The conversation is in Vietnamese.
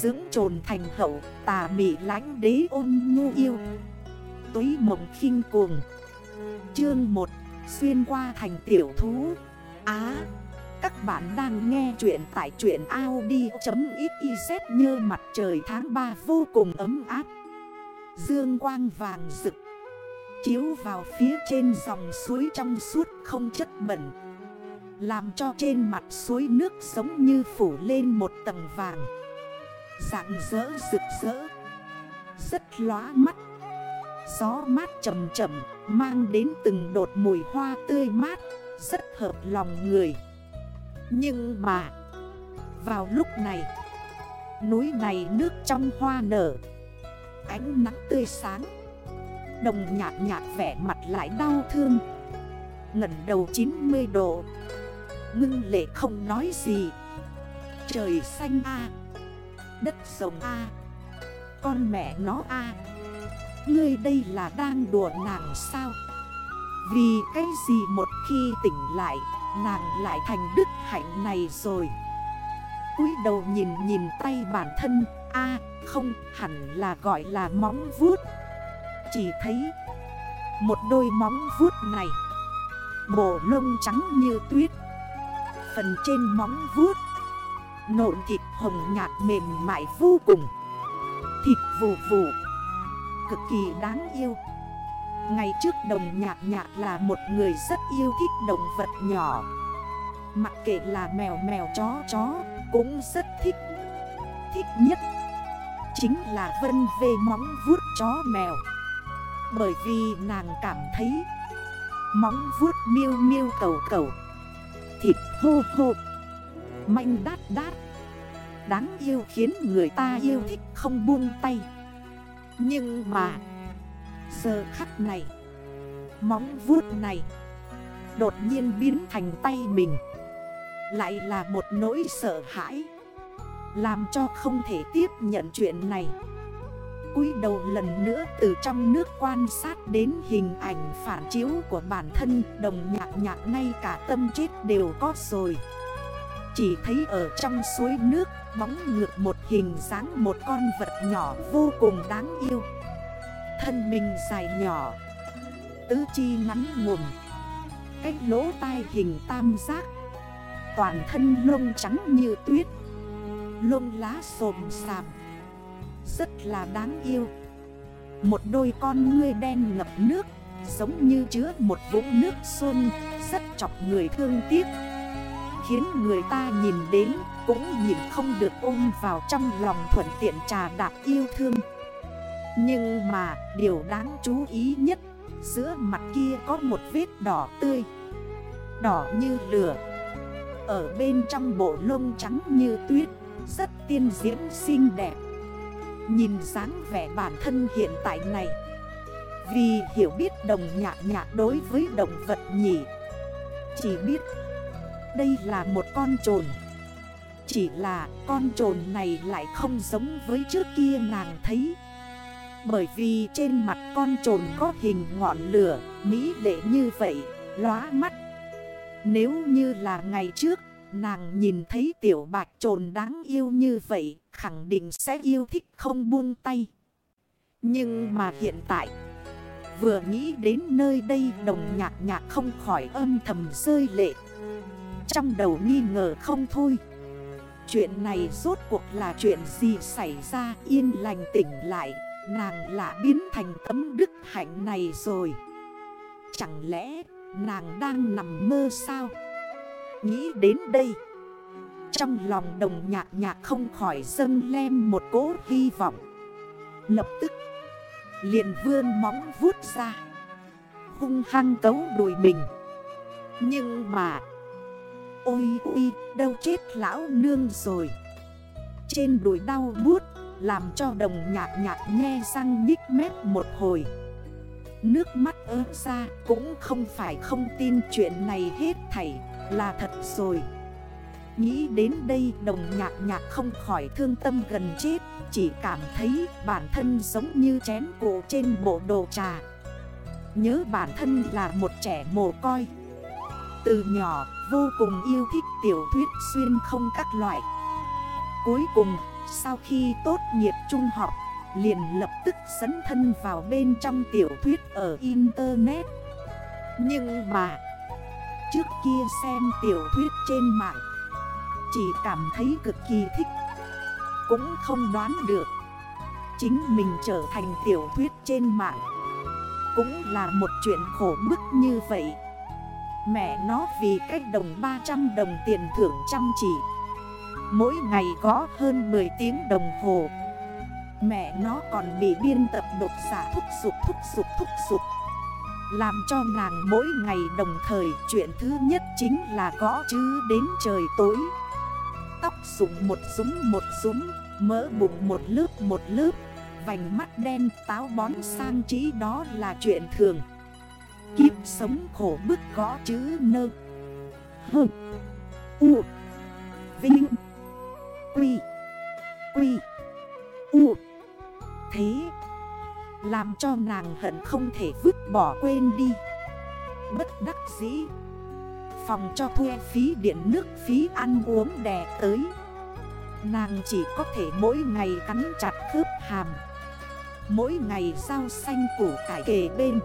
Dưỡng trồn thành hậu, tà mị lánh đế ôn nhu yêu. Túy mộng khinh cuồng. Chương 1 Xuyên qua thành tiểu thú. Á, Các bạn đang nghe chuyện tại chuyện Audi.xyz như mặt trời tháng 3 vô cùng ấm áp. Dương quang vàng rực, Chiếu vào phía trên dòng suối trong suốt không chất bẩn, Làm cho trên mặt suối nước giống như phủ lên một tầng vàng. Dạng rỡ, rực rỡ. Rất lóa mắt. Gió mát chầm chậm, Mang đến từng đột mùi hoa tươi mát. Rất hợp lòng người. Nhưng mà, Vào lúc này, Núi này nước trong hoa nở. Ánh nắng tươi sáng. Đồng nhạt nhạt vẻ mặt lại đau thương. Ngẩn đầu 90 độ. Ngưng lệ không nói gì. Trời xanh a. Đất rồng a. Con mẹ nó a. Ngươi đây là đang đùa nàng sao? Vì cái gì một khi tỉnh lại, Nàng lại thành đức hạnh này rồi? Cúi đầu nhìn nhìn tay bản thân a, không hẳn là gọi là móng vuốt. Chỉ thấy Một đôi móng vuốt này, Bộ lông trắng như tuyết. Phần trên móng vuốt Nộn thịt hồng nhạt mềm mại vô cùng. Thịt vù vù. Cực kỳ đáng yêu. Ngày trước đồng nhạc nhạc là một người rất yêu thích động vật nhỏ. Mặc kệ là mèo mèo chó chó cũng rất thích. Thích nhất Chính là vân về móng vuốt chó mèo. Bởi vì nàng cảm thấy Móng vuốt miêu miêu cầu cầu. Thịt hô hô. Manh đát đát. Đáng yêu khiến người ta yêu thích không buông tay. Nhưng mà, Giờ khắc này, Móng vuốt này, Đột nhiên biến thành tay mình. Lại là một nỗi sợ hãi, Làm cho không thể tiếp nhận chuyện này. Cúi đầu lần nữa từ trong nước quan sát đến hình ảnh phản chiếu của bản thân, Đồng nhạc nhạc ngay cả tâm chết đều có rồi. Chỉ thấy ở trong suối nước, bóng ngược một hình dáng một con vật nhỏ vô cùng đáng yêu. Thân mình dài nhỏ, Tứ chi ngắn ngùm Cách lỗ tai hình tam giác, Toàn thân lông trắng như tuyết, Lông lá xồm xàm, Rất là đáng yêu. Một đôi con ngươi đen ngập nước, Giống như chứa một vũng nước xuân Rất chọc người thương tiếc. Khiến người ta nhìn đến, Cũng nhìn không được ôm vào trong lòng thuận tiện trà đạp yêu thương. Nhưng mà, điều đáng chú ý nhất, Giữa mặt kia có một vết đỏ tươi. Đỏ như lửa. Ở bên trong bộ lông trắng như tuyết, Rất tiên diễm xinh đẹp. Nhìn dáng vẻ bản thân hiện tại này, Vì hiểu biết đồng nhạc nhạc đối với động vật nhỉ. Chỉ biết đây là một con trồn. Chỉ là con trồn này lại không giống với trước kia nàng thấy. Bởi vì trên mặt con trồn có hình ngọn lửa Mỹ lệ như vậy, lóa mắt. Nếu như là ngày trước Nàng nhìn thấy tiểu bạch trồn đáng yêu như vậy Khẳng định sẽ yêu thích không buông tay. Nhưng mà hiện tại Vừa nghĩ đến nơi đây đồng nhạc nhạc không khỏi âm thầm rơi lệ. Trong đầu nghi ngờ không thôi. Chuyện này rốt cuộc là chuyện gì xảy ra? Yên lành tỉnh lại, Nàng lạ biến thành tấm đức hạnh này rồi. Chẳng lẽ nàng đang nằm mơ sao? Nghĩ đến đây, Trong lòng đồng nhạc nhạc không khỏi dâng lem một cố hy vọng. Lập tức, liền vươn móng vuốt ra, Hung hăng cấu đùi mình. Nhưng mà Ôi, ui, đâu chết lão nương rồi. Trên đùi đau bút Làm cho đồng nhạc nhạc nghe răng nhích mép một hồi. Nước mắt ớ ra, cũng không phải không tin chuyện này hết thảy, là thật rồi. Nghĩ đến đây, đồng nhạc nhạc không khỏi thương tâm gần chết, Chỉ cảm thấy bản thân giống như chén cổ trên bộ đồ trà. Nhớ bản thân là một trẻ mồ coi Từ nhỏ vô cùng yêu thích tiểu thuyết xuyên không các loại. Cuối cùng, Sau khi tốt nghiệp trung học, Liền lập tức dẫn thân vào bên trong tiểu thuyết ở Internet. Nhưng mà, Trước kia xem tiểu thuyết trên mạng, Chỉ cảm thấy cực kỳ thích, Cũng không đoán được. Chính mình trở thành tiểu thuyết trên mạng Cũng là một chuyện khổ bức như vậy. Mẹ nó vì cách đồng 300 đồng tiền thưởng chăm chỉ. Mỗi ngày có hơn 10 tiếng đồng hồ. Mẹ nó còn bị biên tập độc giả thúc sụp thúc sụp thúc sụp Làm cho nàng mỗi ngày đồng thời, Chuyện thứ nhất chính là gõ chữ đến trời tối. Tóc sụng một súng một súng Mỡ bụng một lớp một lớp, Vành mắt đen táo bón sang trí đó là chuyện thường. Kiếp sống khổ bức gõ chữ nơ. Hơ U. Vinh. Quy. Quy. U. Thế. Làm cho nàng hận không thể vứt bỏ quên đi. Bất đắc dĩ. Phòng cho thuê phí điện nước phí ăn uống đè tới. Nàng chỉ có thể mỗi ngày cắn chặt khớp hàm. Mỗi ngày rau xanh củ cải kề bên.